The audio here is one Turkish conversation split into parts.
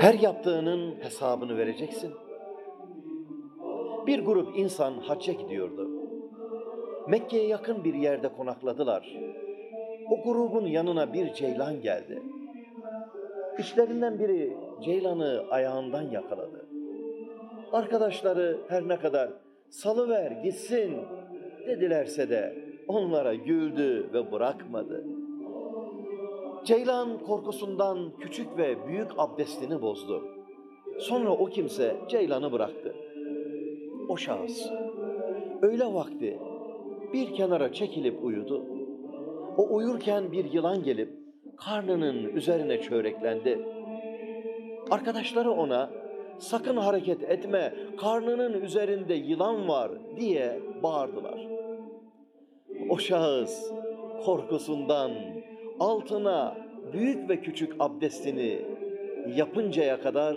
Her yaptığının hesabını vereceksin. Bir grup insan hacca gidiyordu. Mekke'ye yakın bir yerde konakladılar. O grubun yanına bir ceylan geldi. İşlerinden biri ceylanı ayağından yakaladı. Arkadaşları her ne kadar salıver gitsin dedilerse de onlara güldü ve bırakmadı. Ceylan korkusundan küçük ve büyük abdestini bozdu. Sonra o kimse Ceylan'ı bıraktı. O şahıs öğle vakti bir kenara çekilip uyudu. O uyurken bir yılan gelip karnının üzerine çöreklendi. Arkadaşları ona sakın hareket etme karnının üzerinde yılan var diye bağırdılar. O şahıs korkusundan altına büyük ve küçük abdestini yapıncaya kadar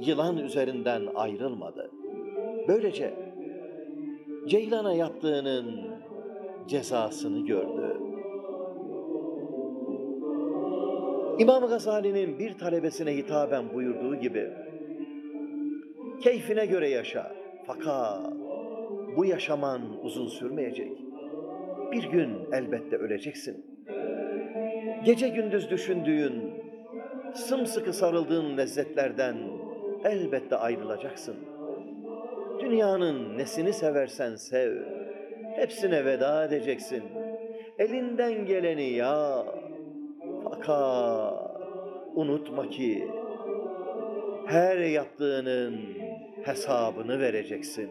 yılan üzerinden ayrılmadı. Böylece Ceylan'a yaptığının cezasını gördü. İmam Gazali'nin bir talebesine hitaben buyurduğu gibi keyfine göre yaşa fakat bu yaşaman uzun sürmeyecek. Bir gün elbette öleceksin. Gece gündüz düşündüğün, sımsıkı sarıldığın lezzetlerden elbette ayrılacaksın. Dünyanın nesini seversen sev, hepsine veda edeceksin. Elinden geleni ya. Fakat unutma ki her yaptığının hesabını vereceksin.